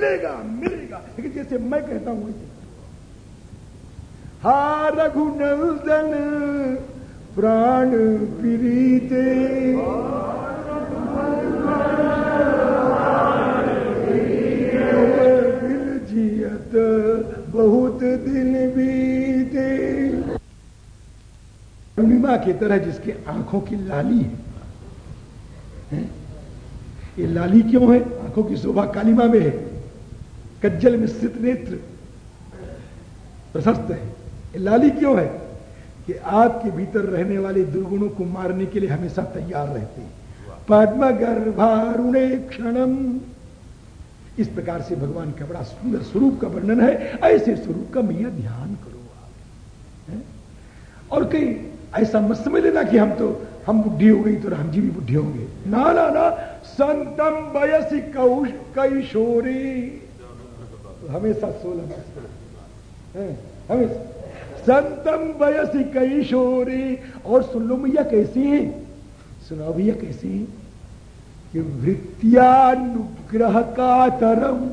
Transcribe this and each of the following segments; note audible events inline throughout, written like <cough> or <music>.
मिलेगा मिलेगा। लेकिन जैसे मैं कहता हूँ वैसे। हा रघुनंदन प्राण प्रीते जियत बहुत दिन बीते। पूर्णिमा की तरह जिसकी आँखों की लाली है, है? ये लाली क्यों है? आँखों की शोभा कालीमा में है। कज्जल में स्थित नेत्र। प्रशस्त है। लाली क्यों है? कि आपके भीतर रहने वाले दुर्गुणों को मारने के लिए हमेशा तैयार रहते हैं। पद्म गर्भारुणे क्षणम। इस प्रकार से भगवान का बड़ा सुंदर स्वरूप का वर्णन है। ऐसे स्वरूप का मैया ध्यान करो आप? और कहीं ऐसा मत समझ लेना कि हम तो हम बुढ़ी हो गई तो राम जी भी बुढ़े होंगे। ना ना ना। संतम वयसी कौश कैशोरी हमेशा सोलह हमेशा। संतम वयसी कैशोरी। और सुन लो मैया कैसी है? सुनाओ भैया कैसी है? कि वृत्तियानुग्रह का तरम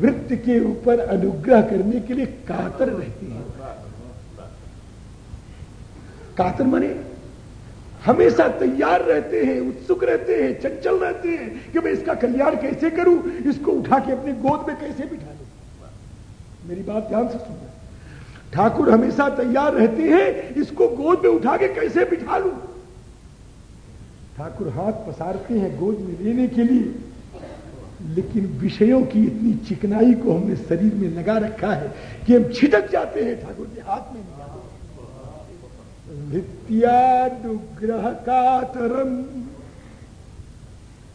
वृत्त के ऊपर अनुग्रह करने के लिए कातर रहती है। कातर माने हमेशा तैयार रहते हैं, उत्सुक रहते हैं, चंचल रहते हैं कि मैं इसका कल्याण कैसे करूँ, इसको उठा के अपनी गोद में कैसे बिठा लू? मेरी बात ध्यान से सुनना ठाकुर हमेशा तैयार रहते हैं, इसको गोद में उठा के कैसे बिठा लू? ठाकुर हाथ पसारते हैं गोद में लेने के लिए, लेकिन विषयों की इतनी चिकनाई को हमने शरीर में लगा रखा है कि हम छिटक जाते हैं ठाकुर के हाथ में। नित्यानुग्रह का तरम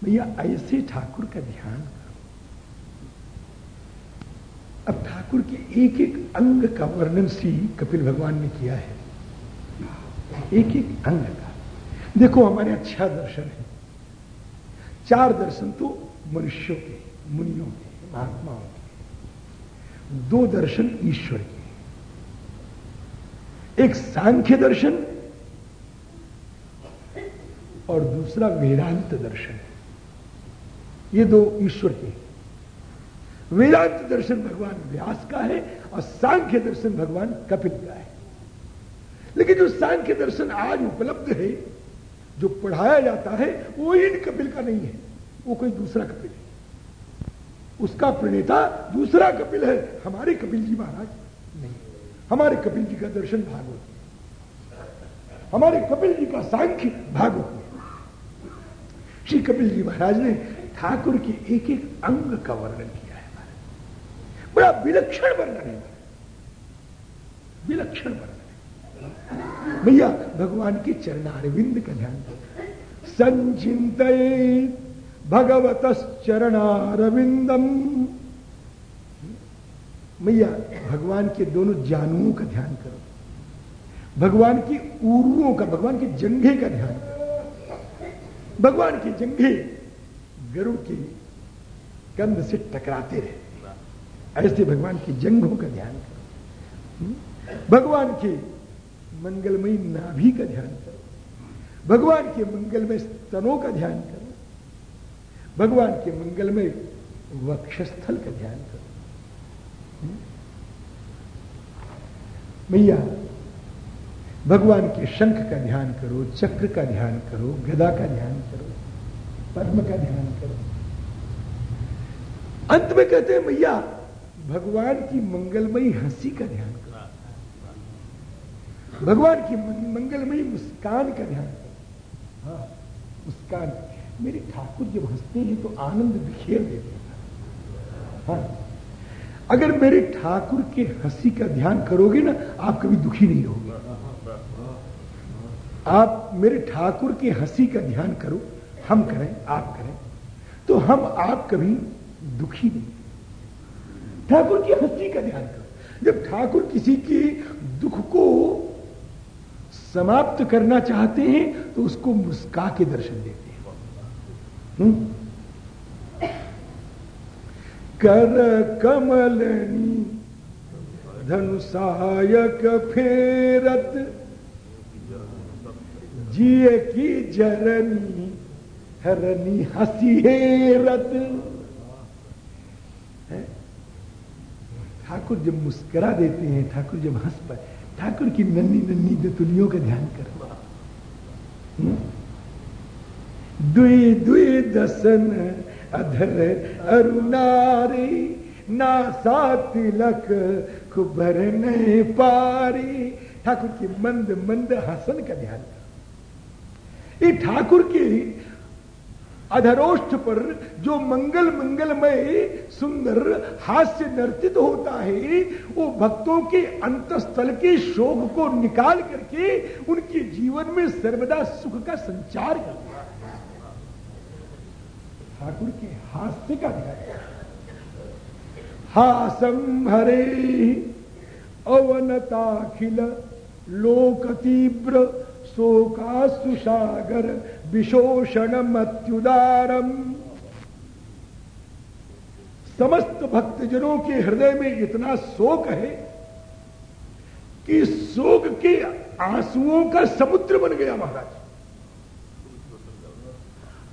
भैया, ऐसे ठाकुर का ध्यान करो। अब ठाकुर के एक एक अंग का वर्णन श्री कपिल भगवान ने किया है। एक एक अंग का। देखो, हमारे अच्छा दर्शन है। चार दर्शन तो मनुष्यों के, मुनियों के, महात्माओं के। दो दर्शन ईश्वर के। एक सांख्य दर्शन और दूसरा वेदांत दर्शन। ये दो ईश्वर के वेदांत दर्शन भगवान व्यास का है और सांख्य दर्शन भगवान कपिल का है। लेकिन जो सांख्य दर्शन आज उपलब्ध है, जो पढ़ाया जाता है, वो इन कपिल का नहीं है। वो कोई दूसरा कपिल है। उसका प्रणेता दूसरा कपिल है, हमारे कपिल जी महाराज। नहीं। हमारे कपिल जी का दर्शन भागवत में हमारे कपिल जी का सांख्य भागवत में श्री कपिल जी महाराज ने ठाकुर के एक एक अंग का वर्णन किया है। बड़ा विलक्षण वर्णन है। विलक्षण वर्णन है। भैया, भगवान के चरणारविंद का ध्यान संचिंत भगवत चरणारविंदम मैया, भगवान के दोनों जानुओं का ध्यान करो। भगवान की उरुओं का, भगवान के जंघे का ध्यान करो। भगवान के जंघे गरुड़ के कंध से टकराते रहे। ऐसे भगवान की जंघों का ध्यान करो। भगवान के मंगलमयी नाभि का ध्यान करो। भगवान के मंगलमय स्तनों का ध्यान करो। भगवान के मंगलमय वक्षस्थल का ध्यान करो। भैया भगवान के शंख का ध्यान करो, चक्र का ध्यान करो, गदा का ध्यान करो, पद्म का ध्यान करो। अंत में कहते हैं, मैया, भगवान की मंगलमयी हँसी का ध्यान करो। भगवान की मंगलमयी मुस्कान का ध्यान करो। हाँ मुस्कान। मेरे ठाकुर जब हँसते हैं तो आनंद बिखेर देते हैं। हाँ। अगर मेरे ठाकुर के हँसी का ध्यान करोगे ना, आप कभी दुखी नहीं रहोगे। आप मेरे ठाकुर के हँसी का ध्यान करो, हम करें, आप करें तो हम आप कभी दुखी नहीं। ठाकुर की हँसी का ध्यान करो। जब ठाकुर किसी के दुख को समाप्त करना चाहते हैं तो उसको मुस्का के दर्शन देते हैं। हुँ? कर कमलनी धनु सहायक फेरत। जिए की जरनी, हरनी हसी हेरत। ठाकुर जब मुस्करा देते हैं, ठाकुर जब हंस पाए ठाकुर की नन्नी नन्नी दतुलियों का ध्यान कर। दुई दुई दसन अधर अरुणारी, ना सा तिलक कुबर नहीं पारी। ठाकुर की मंद मंद हसन का ध्यान। ये ठाकुर के अधरोष्ठ पर जो मंगल मंगलमय सुंदर हास्य नर्तित होता है, वो भक्तों के अंतस्थल के शोक को निकाल करके उनके जीवन में सर्वदा सुख का संचार करता है। ठाकुर के हास्य का ध्यान हासम हरे अवनताखिल लोक तीव्र शोकासुसागर विशोषण मत्युदारम। समस्त भक्तजनों के हृदय में इतना शोक है कि शोक के आंसुओं का समुद्र बन गया महाराज।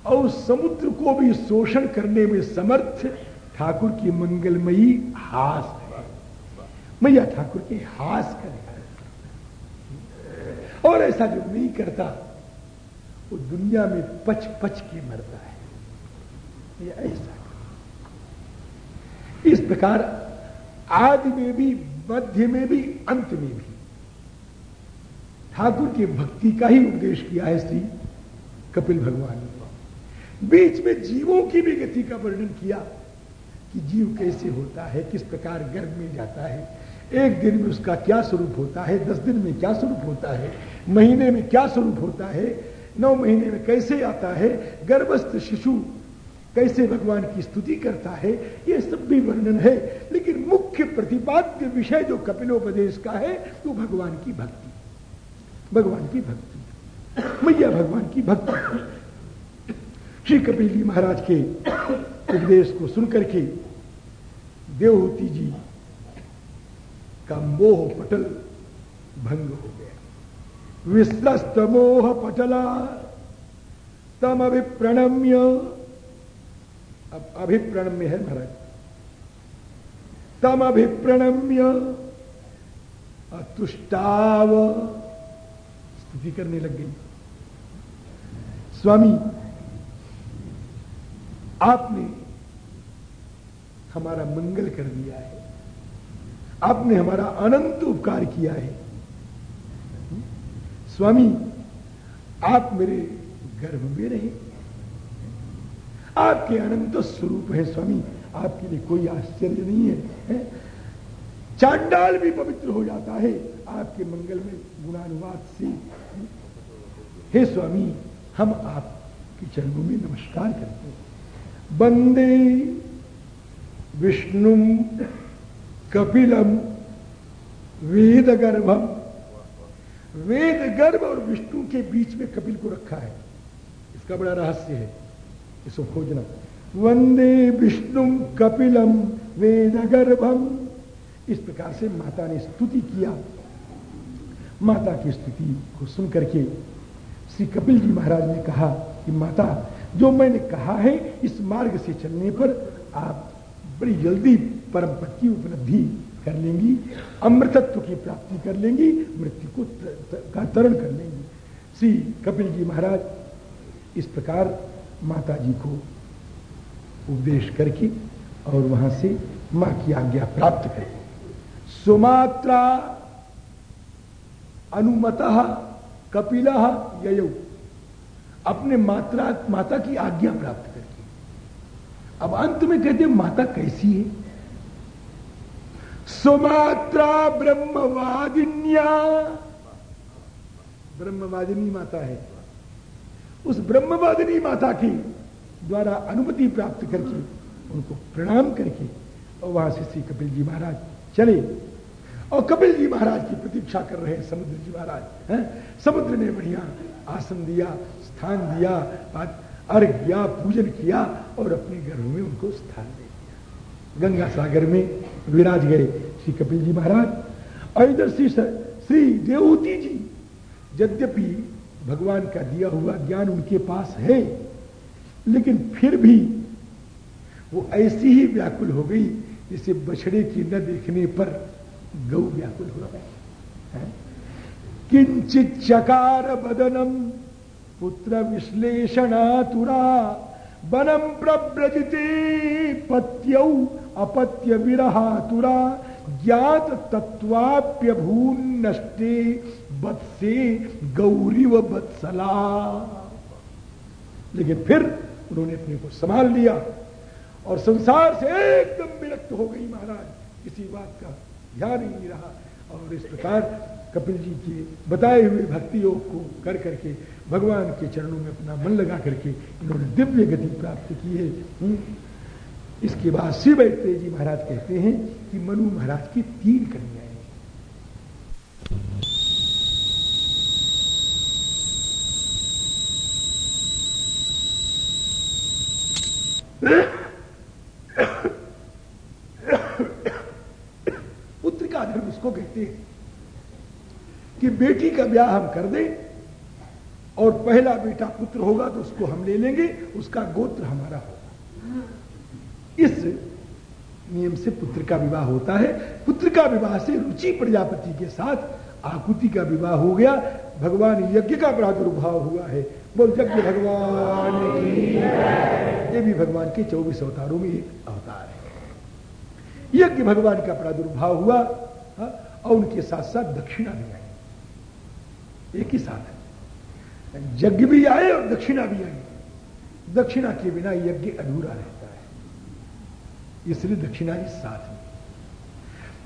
और समुद्र को भी शोषण करने में समर्थ ठाकुर की मंगलमयी हास है। मैया ठाकुर के हास का और ऐसा जो नहीं करता, वो दुनिया में पच पच के मरता है। ऐसा इस प्रकार आदि में भी, मध्य में भी, अंत में भी ठाकुर की भक्ति का ही उपदेश किया है श्री कपिल भगवान ने। बीच में जीवों की भी गति का वर्णन किया कि जीव कैसे होता है, किस प्रकार गर्भ में जाता है, एक दिन में उसका क्या स्वरूप होता है, दस दिन में क्या स्वरूप होता है, महीने में क्या स्वरूप होता है, नौ महीने में कैसे आता है, गर्भस्थ शिशु कैसे भगवान की स्तुति करता है, ये सब भी वर्णन है। लेकिन मुख्य प्रतिपाद्य विषय जो कपिलोपदेश का है, वो भगवान की भक्ति। भगवान की भक्ति। मैया भगवान की भक्ति। श्री कपिल जी महाराज के उपदेश को सुनकर के देवहूति जी का मोह पटल भंग हो गया। विश्वस्त मोह पटला, तम अभिप्रणम्य। अब अभिप्रणम्य है महाराज। तम अभिप्रणम्य अतुष्टाव। स्तुति करने लग गई। स्वामी आपने हमारा मंगल कर दिया है। आपने हमारा अनंत उपकार किया है। स्वामी आप मेरे गर्भ में रहे। आपके अनंत स्वरूप है स्वामी। आपके लिए कोई आश्चर्य नहीं है, है? चांडाल भी पवित्र हो जाता है आपके मंगल में गुणानुवाद से। हे स्वामी हम आपके चरणों में नमस्कार करते हैं। बंदे विष्णु कपिलम वेद गर्भम वेद गर्भ और विष्णु के बीच में कपिल को रखा है। इसका बड़ा रहस्य है इसको खोजना वंदे विष्णु कपिलम वेद गर्भम इस प्रकार से माता ने स्तुति किया। माता की स्तुति को सुन करके श्री कपिल जी महाराज ने कहा कि माता जो मैंने कहा है, इस मार्ग से चलने पर आप बड़ी जल्दी परम पद की उपलब्धि कर लेंगी अमृतत्व की प्राप्ति कर लेंगी, मृत्यु को का तरण कर लेंगी। श्री कपिल जी महाराज इस प्रकार माता जी को उपदेश करके और वहाँ से माँ की आज्ञा प्राप्त करके सुमात्रा अनुमत कपिल ययु। अपने मात्रा, माता की आज्ञा प्राप्त करके। अब अंत में कहते माता कैसी है? सुमात्रा ब्रह्मवादिन्या। ब्रह्मवादिनी माता है। उस ब्रह्मवादिनी माता की द्वारा अनुमति प्राप्त करके, उनको प्रणाम करके, और वहाँ से श्री कपिल जी महाराज चले। और कपिल जी महाराज की प्रतीक्षा कर रहे हैं, समुद्र जी महाराज समुद्र ने बढ़िया आसन दिया। स्थान दिया अर्घ किया पूजन किया और अपने घर में उनको स्थान दे दिया। गंगा सागर में विराज गए श्री कपिल जी महाराज। और इधर श्री श्री देवती जी, यद्यपि भगवान का दिया हुआ ज्ञान उनके पास है, लेकिन फिर भी वो ऐसी ही व्याकुल हो गई जिसे बछड़े की न देखने पर गौ व्याकुल हो। है? किंचित चकार बदनम पुत्र विश्लेषणातुरा बनम प्रव्रजते पत्यौ अपत्य विरहातुरा ज्ञात तत्वाप्यभून नष्टे बत्से गौरी व बत्सला लेकिन फिर उन्होंने अपने को संभाल लिया और संसार से एकदम विरक्त हो गई महाराज। किसी बात का ध्यान ही नहीं रहा। और इस प्रकार कपिल जी के बताए हुए भक्ति योग को कर करके भगवान के चरणों में अपना मन लगा करके इन्होंने दिव्य गति प्राप्त की है हम्म। इसके बाद शिव बैठते जी महाराज कहते हैं कि मनु महाराज की तीन कन्याएँ पुत्र का धर्म इसको कहते हैं कि बेटी का ब्याह हम कर दें और पहला बेटा पुत्र होगा तो उसको हम ले लेंगे उसका गोत्र हमारा होगा। इस नियम से पुत्र का विवाह होता है। पुत्र का विवाह से रुचि प्रजापति के साथ आकुति का विवाह हो गया। भगवान यज्ञ का प्रादुर्भाव हुआ है। बोल यज्ञ भगवान ये भी भगवान के चौबीस अवतारों में एक अवतार है। यज्ञ भगवान का प्रादुर्भाव हुआ हाँ, और उनके साथ साथ दक्षिणा भी आई। एक ही साथ है। यज्ञ भी आए और दक्षिणा भी आई। दक्षिणा के बिना यज्ञ अधूरा रहता है। इसलिए दक्षिणा इस साथ में।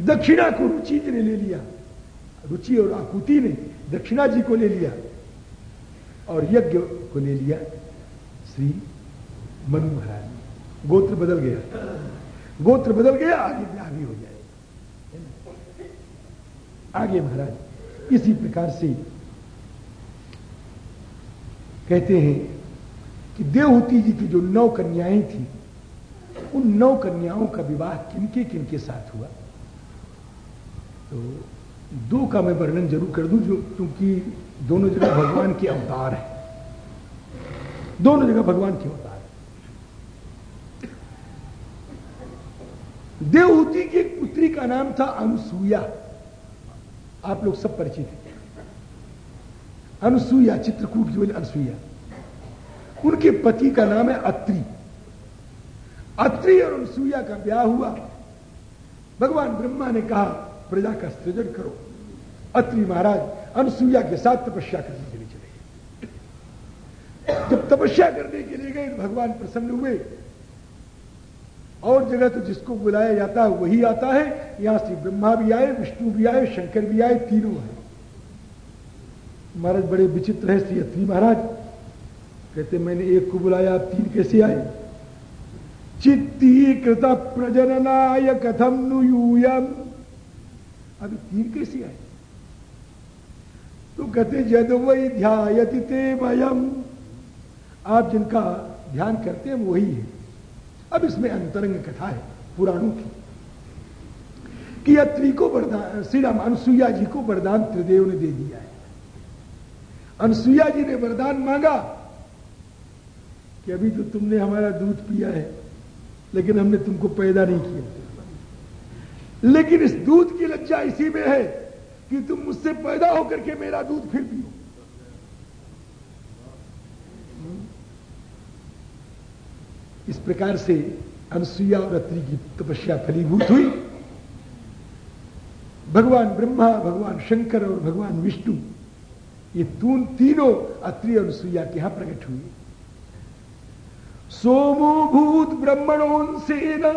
दक्षिणा को रुचि ने ले लिया। रुचि और आकुति ने दक्षिणा जी को ले लिया। और यज्ञ को ले लिया श्री मनु महाराज गोत्र बदल गया। गोत्र बदल गया, आगे ब्याह भी हो जाए। आगे महाराज, इसी प्रकार से कहते हैं कि देवहूति जी की जो नौ कन्याएँ थी, उन नौ कन्याओं का विवाह किनके किनके साथ हुआ? तो दो का मैं वर्णन ज़रूर कर दूँ, जो क्योंकि दोनों जगह भगवान के अवतार है। दोनों जगह भगवान के अवतार है। देवहूति की एक पुत्री का नाम था अनुसुईया आप लोग सब परिचित हैं। अनुसुईया, चित्रकूट की बोले अनुसुईया। उनके पति का नाम है अत्रि। अत्रि और अनुसुईया का ब्याह हुआ। भगवान ब्रह्मा ने कहा, प्रजा का सृजन करो। अत्रि महाराज, अनुसुईया के साथ तपस्या करने के लिए चले गए। जब तपस्या करने के लिए गए तो भगवान प्रसन्न हुए। और जगह तो जिसको बुलाया जाता है, वही आता है। यहाँ से ब्रह्मा भी आए, विष्णु भी आए, शंकर भी आए, तीनों आए। महाराज, बड़े विचित्र है अत्री महाराज। कहते, मैंने एक को बुलाया, आप तीन कैसे आए? चित्ती कृत प्रजननाय कथम नुयूयम अभी तीन कैसे आए? तो कहते जद वही ध्यायति ते वयम। आप जिनका ध्यान करते हैं, वही है। अब इसमें अंतरंग कथा है, पुराणों की। कि अत्री को वरदान श्री राम अनुसुईया जी को वरदान त्रिदेव ने दे दिया है। अनसुईया जी ने वरदान मांगा कि अभी तो तुमने हमारा दूध पिया है, लेकिन हमने तुमको पैदा नहीं किया। लेकिन इस दूध की लज्जा इसी में है कि तुम मुझसे पैदा होकर के मेरा दूध फिर पियो। इस प्रकार से अनसुईया और अत्रि की तपस्या फलीभूत हुई। भगवान ब्रह्मा, भगवान शंकर और भगवान विष्णु ये तून तीनों अत्रि और के यहाँ प्रकट हुए सोमो भूत ब्रह्मणों से न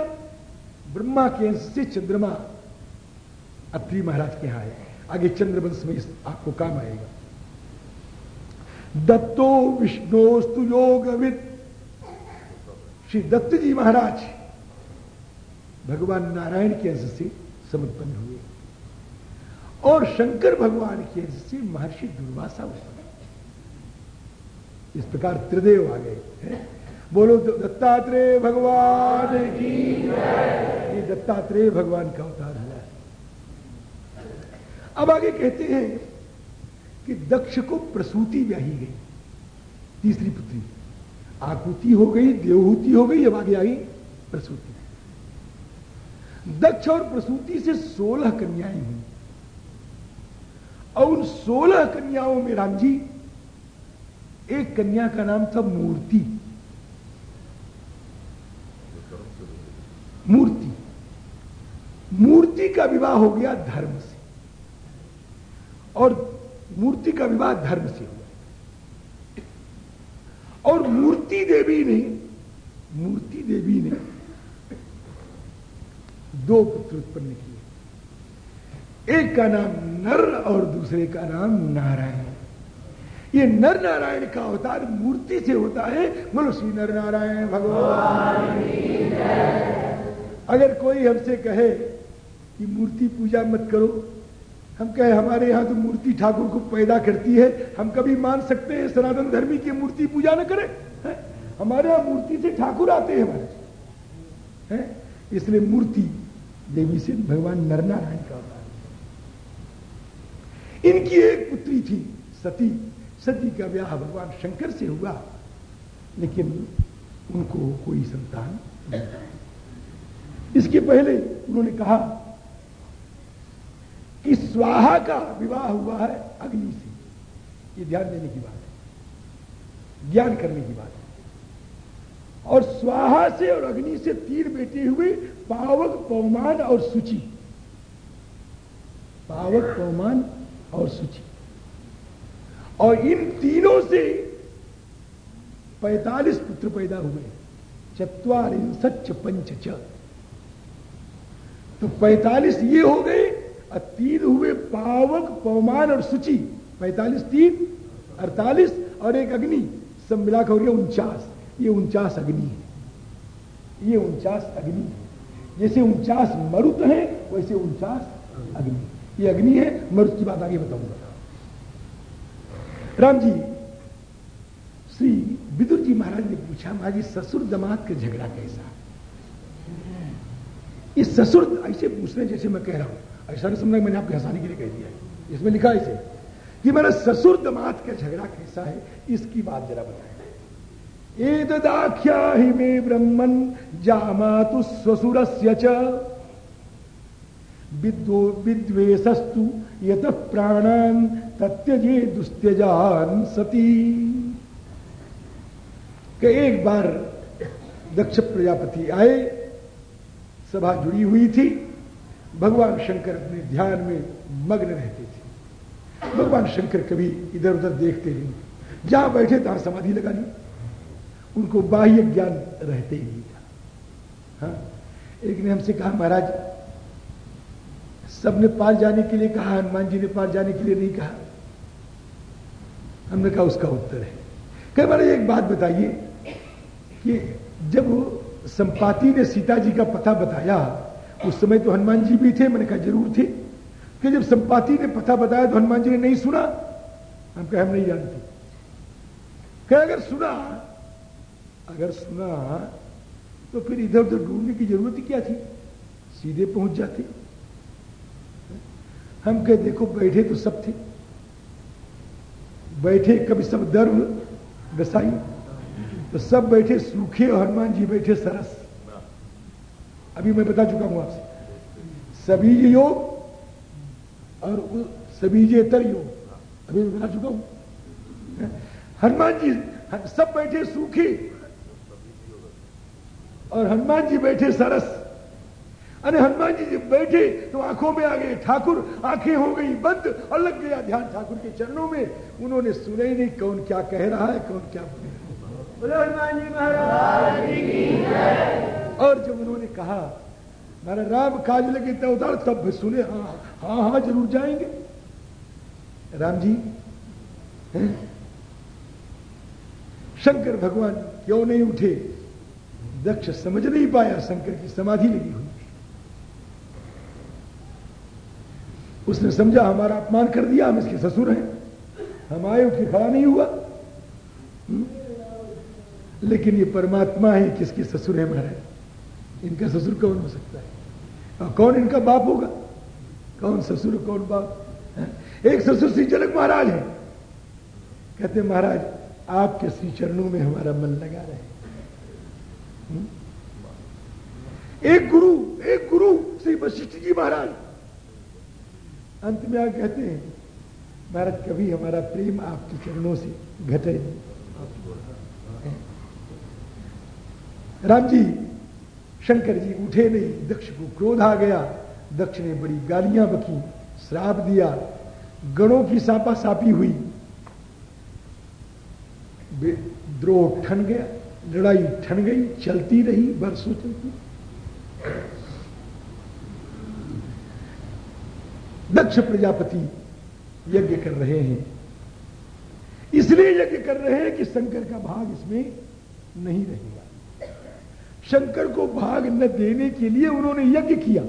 ब्रह्मा के अंश से चंद्रमा अत्रि महाराज के यहाँ है आगे चंद्रवंश में इस आपको काम आएगा। दत्तो विष्णोस्तु योगविद श्री दत्त जी महाराज, भगवान नारायण के अंश से समुत्पन्न हुए। और शंकर भगवान के से महर्षि दुर्वासा उत्पन्न इस प्रकार त्रिदेव आ गए बोलो तो दत्तात्रेय भगवान की ये दत्तात्रेय भगवान का अवतार हुआ है। अब आगे कहते हैं कि दक्ष को प्रसूति ब्याही गई, तीसरी पुत्री। आकुति हो गई, देवहूति हो गई, अब आगे आई प्रसूति। दक्ष और प्रसूति से सोलह कन्याएँ हुई। और उन सोलह कन्याओं में राम जी एक कन्या का नाम था मूर्ति। मूर्ति। मूर्ति का विवाह हो गया धर्म से। और मूर्ति का विवाह धर्म से हुआ। और मूर्ति देवी ने मूर्ति देवी ने दो पुत्र उत्पन्न किए। एक का नाम नर और दूसरे का नाम नारायण। ये नर नारायण का अवतार मूर्ति से होता है। बोलो, श्री नर नारायण भगवान। अगर कोई हमसे कहे कि मूर्ति पूजा मत करो, हम कहे, हमारे यहाँ तो मूर्ति ठाकुर को पैदा करती है। हम कभी मान सकते हैं सनातन धर्मी की मूर्ति पूजा न करें? हमारे यहाँ मूर्ति से ठाकुर आते हैं हमारे। हैं? इसलिए मूर्ति देवी से भगवान नरनारायण का अवतार। इनकी एक पुत्री थी, सती। सती का ब्याह भगवान शंकर से हुआ, लेकिन उनको कोई संतान नहीं इसके पहले उन्होंने कहा कि स्वाहा का विवाह हुआ है अग्नि से। ये ध्यान देने की बात है, ज्ञान करने की बात है। और स्वाहा से और अग्नि से तीन बेटे हुए पावक पवमान और सूची। पावक पवमान और सुचि। और इन तीनों से 45 पुत्र पैदा हुए। चतवार सच पंच, च। तो 45 ये हो गए और तीन हुए पावक, पवमान और सुचि। 45 तीन, अड़तालीस और एक अग्नि। सब मिलाकर हो गया उनचास। ये उनचास अग्नि है। ये उनचास अग्नि है। जैसे उनचास मरुत है, वैसे उनचास अग्नि ये अग्नि है, मैं उसकी बात आगे बताऊँगा। राम जी, श्री विदुर जी महाराज ने पूछा, महाराज ससुर दमाद का झगड़ा कैसा इस ससुर ऐसे पूछ रहे जैसे मैं कह रहा हूँ। ऐसा नहीं समझा मैंने आपको हंसाने के लिए कह दिया है। इसमें लिखा ऐसे कि मेरा ससुर दमाद का झगड़ा कैसा है, इसकी बात जरा बताएँ। एतदाख्या ही ब्रह्मन जामातु स्वसुर से विद्वो विद्वेशस्तु यत प्राणान तत्यजे दुस्त्यजान सती। के एक बार दक्ष प्रजापति आए, सभा जुड़ी हुई थी, भगवान शंकर अपने ध्यान में मग्न रहते थे। भगवान शंकर कभी इधर उधर देखते नहीं। जहाँ बैठे तहां समाधि लगा ली। उनको बाह्य ज्ञान रहते ही नहीं था। हाँ? एक ने हमसे कहा, महाराज सबने पार जाने के लिए कहा, हनुमान जी ने पार जाने के लिए नहीं कहा। हमने कहा, उसका उत्तर है। कई बार एक बात बताइए कि जब संपाति ने सीता जी का पता बताया, उस समय तो हनुमान जी भी थे, मैंने कहा, ज़रूर थे। कि जब संपाति ने पता बताया तो हनुमान जी ने नहीं सुना? हम कहे, हम नहीं जानते। क्या अगर सुना अगर सुना तो फिर इधर उधर ढूँढने की ज़रूरत ही क्या थी? सीधे पहुँच जाते। हम कह, देखो, बैठे तो सब थे बैठे कभी सब दर्व गसाई तो सब बैठे, सूखे और हनुमान जी बैठे सरस। अभी मैं बता चुका हूँ आपसे। सबीज योग और सबीजेतर योग। अभी मैं बता चुका हूँ। हनुमान जी, सब बैठे, सूखे। और हनुमान जी बैठे सरस। अरे हनुमान जी जब बैठे तो आँखों में आ गए ठाकुर आँखें हो गई बंद और लग गया ध्यान ठाकुर के चरणों में। उन्होंने सुना ही नहीं कौन क्या कह रहा है कौन क्या बोले हनुमान जी महाराज। और जब उन्होंने कहा महाराज राम काज लगे उतार तब भी सुने हाँ हाँ हाँ ज़रूर जाएँगे। राम जी शंकर भगवान क्यों नहीं उठे? दक्ष समझ नहीं पाया शंकर की समाधि लगी हुई। उसने समझा, हमारा अपमान कर दिया, हम इसके ससुर हैं। हम आए उठ खड़ा नहीं हुआ। लेकिन ये परमात्मा है, किसके ससुर है महाराज? इनका ससुर कौन हो सकता है? और कौन इनका बाप होगा? कौन ससुर, कौन बाप? एक ससुर श्री जनक महाराज है। कहते, महाराज, आपके श्री चरणों में हमारा मन लगा रहे एक गुरु एक गुरु श्री वशिष्ठ जी महाराज। अंत में आ कहते हैं महाराज कभी हमारा प्रेम आपके चरणों से घटे नहीं। राम जी, शंकर जी उठे नहीं, दक्ष को क्रोध आ गया। दक्ष ने बड़ी गालियाँ बकी, श्राप दिया। गणों की सापा सापी हुई। द्रोह ठन गया, लड़ाई ठन गई, चलती रही, बरसों चलती। दक्ष प्रजापति यज्ञ कर रहे हैं। इसलिए यज्ञ कर रहे हैं कि शंकर का भाग इसमें नहीं रहेगा। शंकर को भाग न देने के लिए उन्होंने यज्ञ किया।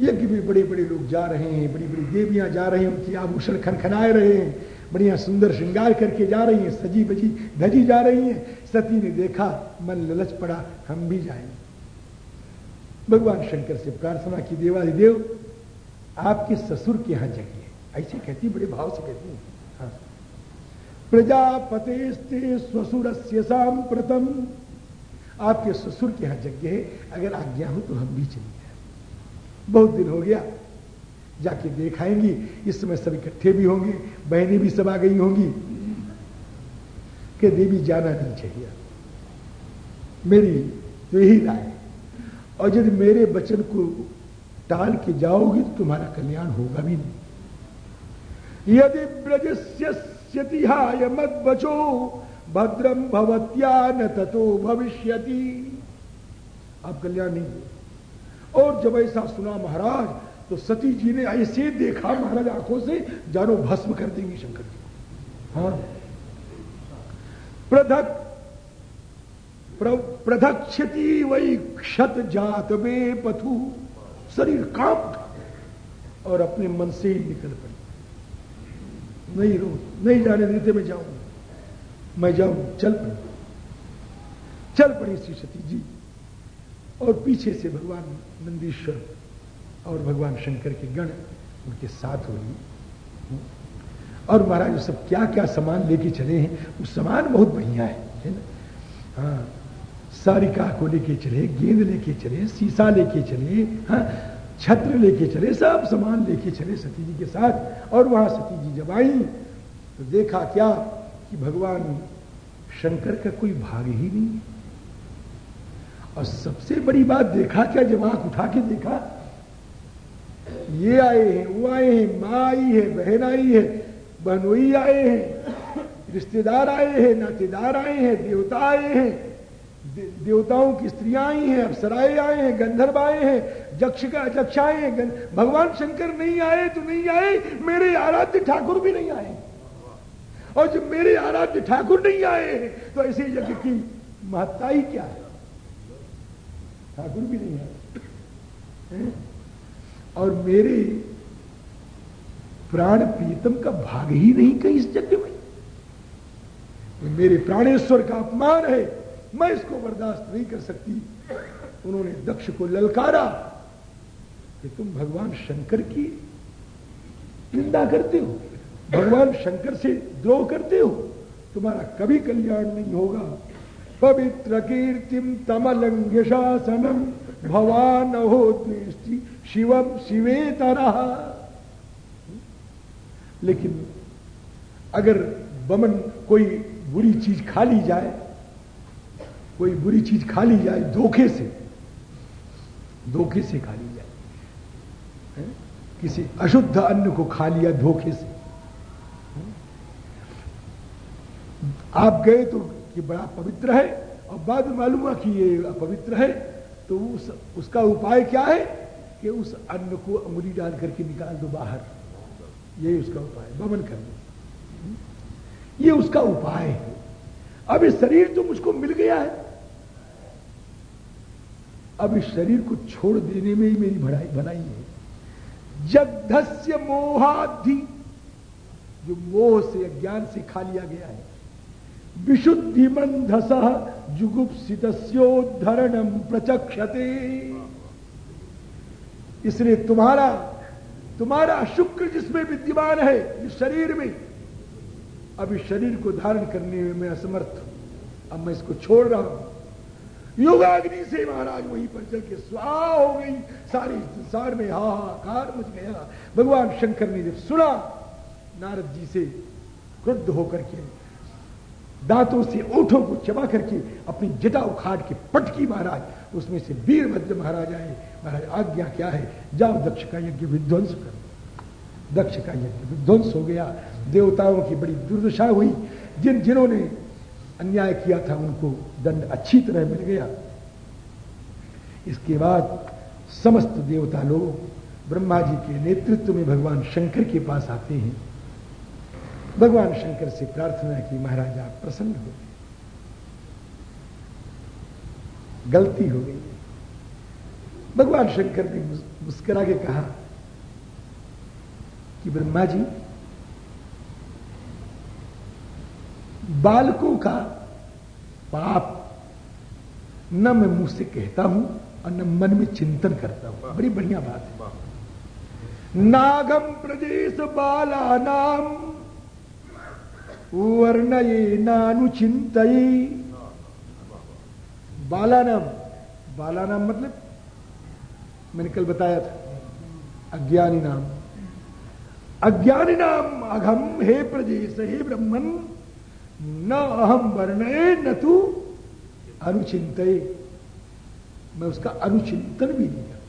यज्ञ में बड़े बड़े लोग जा रहे हैं बड़ी बड़ी देवियाँ जा रही हैं, उनकी आभूषण खनखनाए रहे हैं, बढ़िया सुंदर श्रृंगार करके जा रही हैं सजी बजी धजी जा रही हैं। सती ने देखा, मन ललच पड़ा, हम भी जाएँगे। भगवान शंकर से प्रार्थना की, देवादि देव, आपके ससुर के यहाँ जगह ऐसे कहती बड़े भाव से कहती हैं। हाँ। प्रजापते स्वसुर प्रथम आपके ससुर के यहाँ जगह है। अगर आज्ञा हो तो हम भी चले जाए बहुत दिन हो गया। जाके देखाएँगी इस समय सब इकट्ठे भी होंगे। बहनें भी सब आ गई होंगी। कि देवी, जाना नहीं चाहिए। मेरी तो यही राय और यदि मेरे वचन को टाल के जाओगी तो तुम्हारा कल्याण होगा भी नहीं। यदि मत बचो भद्रम भवत्या न ततो भविष्यति। अब कल्याण नहीं हो और जब ऐसा सुना महाराज तो सती जी ने ऐसे देखा महाराज आँखों से, जानो भस्म कर देंगे शंकर जी। हाँ। प्रधक प्रधक्षति वही क्षत जात वे पथु। शरीर काँप और अपने मन से ही निकल पड़ी। नहीं रो, नहीं जाने देते, मैं जाऊँ। मैं जाऊँ, चल पड़ी। चल पड़ी श्री सती जी। और पीछे से भगवान नंदीश्वर और भगवान शंकर के गण उनके साथ हुई। और महाराज, सब क्या क्या सामान लेके चले हैं? वो सामान बहुत बढ़िया है है ना? हाँ। सारिका को लेके चले, गेंद लेके चले, शीशा लेके चले हाँ छत्र लेके चले, सब सामान लेके चले सती जी के साथ। और वहाँ सती जी जब आई तो देखा क्या कि भगवान शंकर का कोई भाग ही नहीं और सबसे बड़ी बात देखा क्या, जब आँख उठा के देखा, ये आए हैं, वो आए हैं, माँ आई है, बहन आई है बहनोई आए हैं, रिश्तेदार आए हैं, नातेदार आए हैं, देवता आए हैं देवताओं की स्त्रियाँ आई हैं अप्सराए आए हैं, गंधर्व आए हैं, जक्ष का जक्ष आए हैं भगवान शंकर नहीं आए तो नहीं आए, मेरे आराध्य ठाकुर भी नहीं आए। और जब मेरे आराध्य ठाकुर नहीं आए तो ऐसे यज्ञ की महत्ता ही क्या है? ठाकुर भी नहीं आए। और मेरे प्राण प्रीतम का भाग ही नहीं कहीं इस यज्ञ में। मेरे प्राणेश्वर का अपमान है मैं इसको बर्दाश्त नहीं कर सकती। उन्होंने दक्ष को ललकारा कि तुम भगवान शंकर की निंदा करते हो, भगवान शंकर से द्रोह करते हो। तुम्हारा कभी कल्याण नहीं होगा। पवित्र कीर्तिम तमलंग शासनम भवान हो शिवम शिवे लेकिन अगर बमन कोई बुरी चीज़ खा ली जाए कोई बुरी चीज़ खा ली जाए धोखे से धोखे से खा ली जाए? किसी अशुद्ध अन्न को खा लिया धोखे से। आप गए तो कि बड़ा पवित्र है, और बाद में मालूम हुआ कि ये अपवित्र है तो उस, उसका उपाय क्या है कि उस अन्न को अंगुली डाल करके निकाल दो बाहर। ये उसका उपाय, बमन कर दो। ये उसका उपाय है। अब इस शरीर तो मुझको मिल गया है। अब इस शरीर को छोड़ देने में ही मेरी भलाई भलाई है। जगधस्य मोहाधि जो मोह से अज्ञान से खा लिया गया है। विशुद्धि मंधस जुगुप्सितोद्धरणम प्रचक्षते। इसलिए तुम्हारा तुम्हारा शुक्र जिसमें विद्यमान है, इस शरीर में, अब इस शरीर को धारण करने में मैं असमर्थ हूँ। अब मैं इसको छोड़ रहा हूँ। योगाग्नि से महाराज वहीं पर चल के स्वाह हो गई। सारे संसार में, हाहाकार मच गया भगवान शंकर ने जब सुना, नारद जी से क्रुद्ध होकर के, दांतों से ओठों को चबा करके, अपनी जटा उखाड़ के पटकी महाराज, उसमें से वीरभद्र महाराज आए। महाराज, आज्ञा क्या है? जाओ, दक्ष का यज्ञ विध्वंस करो। दक्ष का यज्ञ विध्वंस हो गया। देवताओं की बड़ी दुर्दशा हुई। जिन जिन्होंने अन्याय किया था, उनको दंड अच्छी तरह मिल गया। इसके बाद समस्त देवता लोग ब्रह्मा जी के नेतृत्व में भगवान शंकर के पास आते हैं। भगवान शंकर से प्रार्थना की, महाराज आप प्रसन्न हो गए। गलती हो गई। भगवान शंकर ने मुस्करा के कहा कि ब्रह्मा जी बालकों का पाप। न मैं मुँह से कहता हूँ और न मन में चिंतन करता हूँ। बड़ी बढ़िया बात है। नागम प्रदेश बाला नाम वर्णये नानुचिंत बाला नाम बाला नाम मतलब मैंने कल बताया था अज्ञानी नाम। अज्ञानी नाम अघम हे प्रदेश हे ब्रह्मन। न अहम वर्णय न तू अनुचिंत मैं उसका अनुचिंतन भी नहीं करता।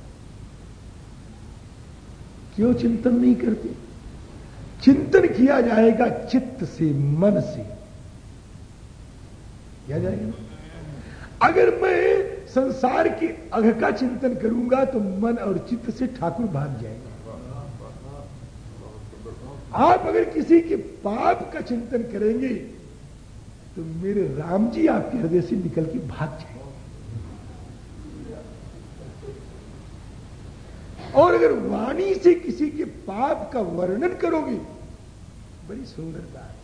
क्यों चिंतन नहीं करते? चिंतन किया जाएगा चित्त से, मन से। किया जाएगा? अगर मैं संसार के अघ का चिंतन करूँगा तो मन और चित्त से ठाकुर भाग जाएगा। आप अगर किसी के पाप का चिंतन करेंगे तो मेरे राम जी आपके हृदय से निकल के भाग जाए। और अगर वाणी से किसी के पाप का वर्णन करोगे, बड़ी सुंदर बात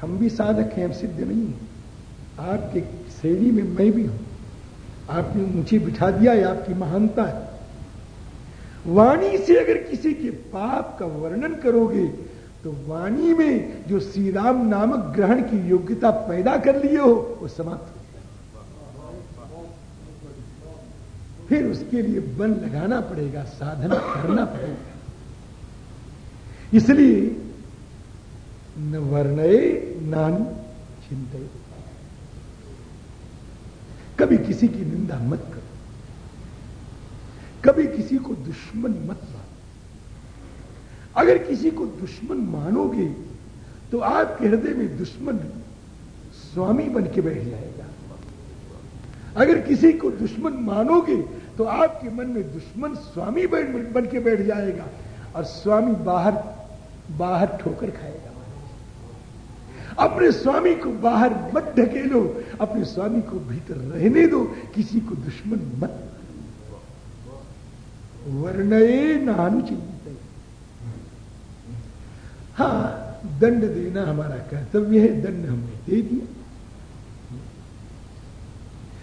हम भी साधक हैं, हम सिद्ध नहीं हैं। आपके श्रेणी में मैं भी हूँ। आपने मुझे बिठा दिया है आपकी महानता है। वाणी से अगर किसी के पाप का वर्णन करोगे तो वाणी में जो श्री राम नामक ग्रहण की योग्यता पैदा कर लिए हो, वो समाप्त हो फिर उसके लिए बन लगाना पड़ेगा, साधना करना पड़ेगा। इसलिए न वर्णय, नान चिंत कभी किसी की निंदा मत करो। कभी किसी को दुश्मन मत अगर किसी को दुश्मन मानोगे तो आपके हृदय में दुश्मन स्वामी बन के बैठ जाएगा। अगर किसी को दुश्मन मानोगे तो आपके मन में दुश्मन स्वामी बन के बैठ जाएगा और स्वामी बाहर बाहर ठोकर खाएगा। अपने स्वामी को बाहर मत ढकेलो अपने स्वामी को भीतर रहने दो, किसी को दुश्मन मत वर्णये नानुचित हाँ दंड देना हमारा कर्तव्य है, दंड हमने दे दिया।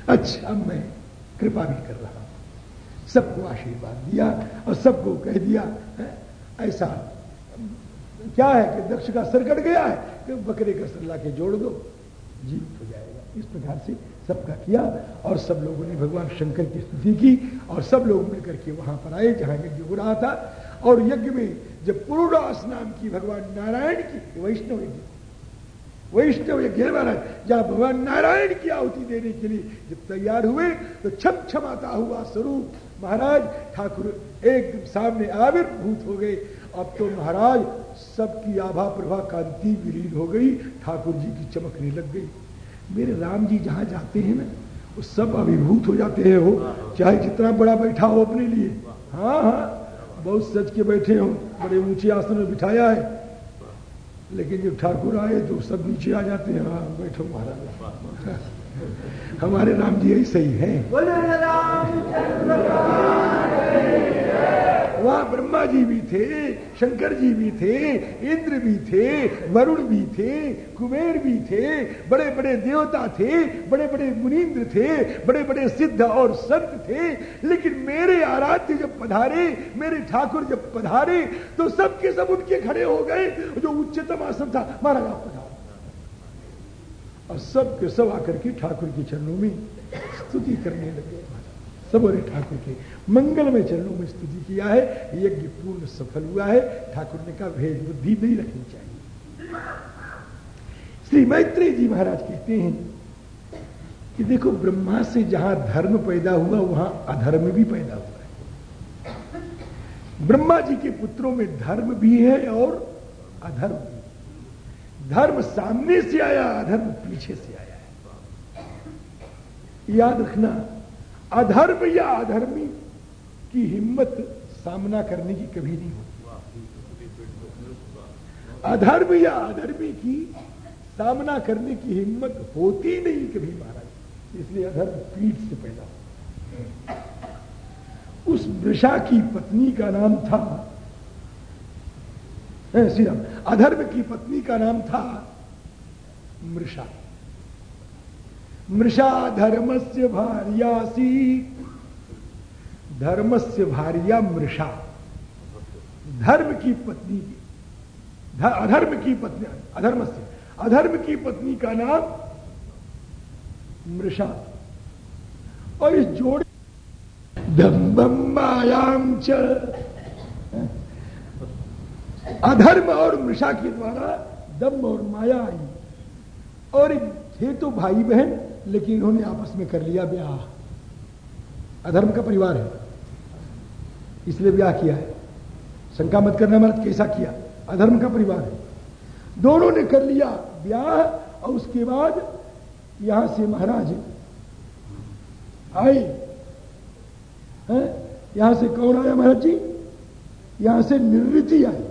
अच्छा अब मैं कृपा भी कर रहा हूँ। सबको आशीर्वाद दिया और सबको कह दिया? ऐसा, क्या है कि दक्ष का सर कट गया है कि बकरे का सर लाके जोड़ दो। जीवित हो जाएगा। इस प्रकार से सबका किया और सब लोगों ने भगवान शंकर की स्तुति की और सब लोग मिलकर के वहाँ पर आए, जहाँ यज्ञ हो रहा था। और यज्ञ में जब पुरुदास नाम की भगवान नारायण की वैष्णव यज्ञ वैष्णव यज्ञ महाराज जहाँ भगवान नारायण की आहुति देने के लिए जब तैयार हुए तो छम छमाता हुआ स्वरूप महाराज ठाकुर एकदम सामने आविर्भूत हो गए। अब तो महाराज सबकी आभा प्रभा कांति विलीन हो गई, ठाकुर जी की चमकने लग गई। मेरे राम जी जहाँ जाते हैं ना, वो सब अभिभूत हो जाते हैं वो चाहे जितना बड़ा बैठा हो अपने लिए। हाँ हाँ बहुत सच के बैठे हो। बड़े ऊँचे आसन में बिठाया है। लेकिन जब ठाकुर आए तो सब नीचे आ जाते हैं। हाँ बैठो महाराज। <laughs> हमारे राम जी यही सही हैं। वहाँ ब्रह्मा जी भी थे, शंकर जी भी थे, इंद्र भी थे, वरुण भी थे, कुबेर भी थे बड़े बड़े देवता थे बड़े बड़े मुनिंद्र थे बड़े बड़े सिद्ध और संत थे। लेकिन मेरे आराध्य जब पधारे, मेरे ठाकुर जब पधारे तो सबके सब उनके खड़े हो गए, जो उच्चतम आसन था, महाराज, आप पधार। और सब सब आकर के ठाकुर के चरणों में स्तुति करने लगे। सब और ठाकुर के मंगल में चरणों में स्तुति किया है, यज्ञ पूर्ण सफल हुआ है, ठाकुर ने कहा, भेद बुद्धि नहीं रखनी चाहिए। श्री मैत्री जी महाराज कहते हैं कि देखो, ब्रह्मा से जहाँ धर्म पैदा हुआ, वहाँ अधर्म भी पैदा हुआ है। ब्रह्मा जी के पुत्रों में धर्म भी है और अधर्म भी धर्म सामने से आया, अधर्म पीछे से आया है। याद रखना अधर्म या अधर्मी की हिम्मत सामना करने की कभी नहीं होती। अधर्म या अधर्मी की सामना करने की हिम्मत होती नहीं कभी महाराज। इसलिए अधर्म पीठ से पैदा हो। उस वृषा की पत्नी का नाम था श्री राम, अधर्म की पत्नी का नाम था मृषा। मृषा धर्म से भार्यासी। धर्म से भार्या मृषा। धर्म की पत्नी। की अधर्म की पत्नी। अधर्म से अधर्म की पत्नी का नाम मृषा। और इस जोड़े दम्बम्बायाम च। अधर्म और मृषा के द्वारा दम और माया आई। और थे तो भाई बहन लेकिन इन्होंने आपस में कर लिया ब्याह। अधर्म का परिवार है। इसलिए ब्याह किया है। शंका मत करना मत कैसा किया? अधर्म का परिवार है। दोनों ने कर लिया ब्याह और उसके बाद यहाँ से महाराज आए। हैं? यहाँ से कौन आया महाराज जी? यहाँ से निर्वृति आई।